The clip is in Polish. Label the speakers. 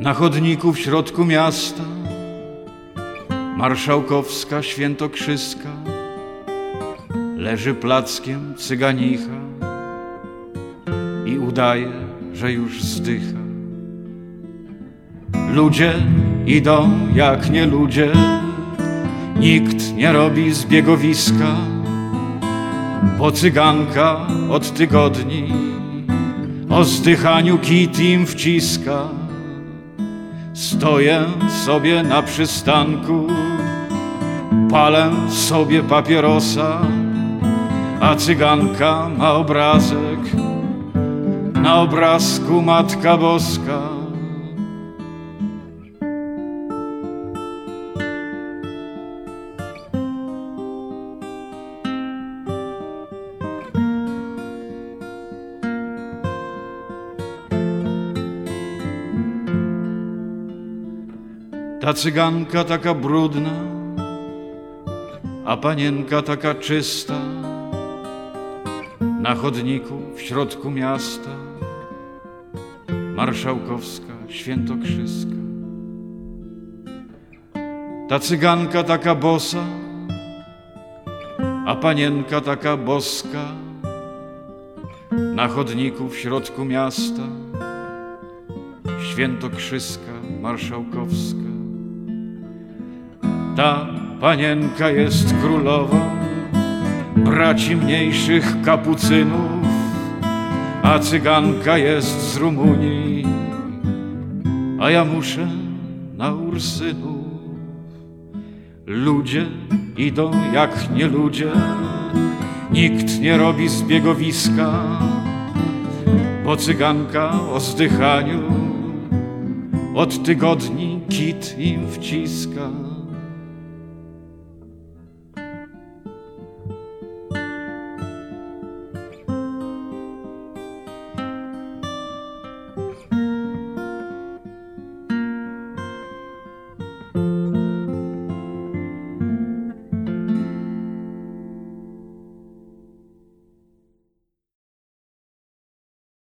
Speaker 1: Na chodniku w środku miasta Marszałkowska świętokrzyska Leży plackiem cyganicha I udaje, że już zdycha. Ludzie idą jak nie ludzie Nikt nie robi zbiegowiska. Bo cyganka od tygodni O zdychaniu kit im wciska Stoję sobie na przystanku, palę sobie papierosa, a cyganka ma obrazek, na obrazku Matka Boska. Ta cyganka taka brudna, a panienka taka czysta. Na chodniku w środku miasta, marszałkowska, świętokrzyska. Ta cyganka taka bosa, a panienka taka boska. Na chodniku w środku miasta, świętokrzyska, marszałkowska. Ta panienka jest królową braci mniejszych kapucynów, a cyganka jest z Rumunii, a ja muszę na Ursynów. Ludzie idą jak nie ludzie, nikt nie robi zbiegowiska, bo cyganka o zdychaniu od tygodni kit im wciska.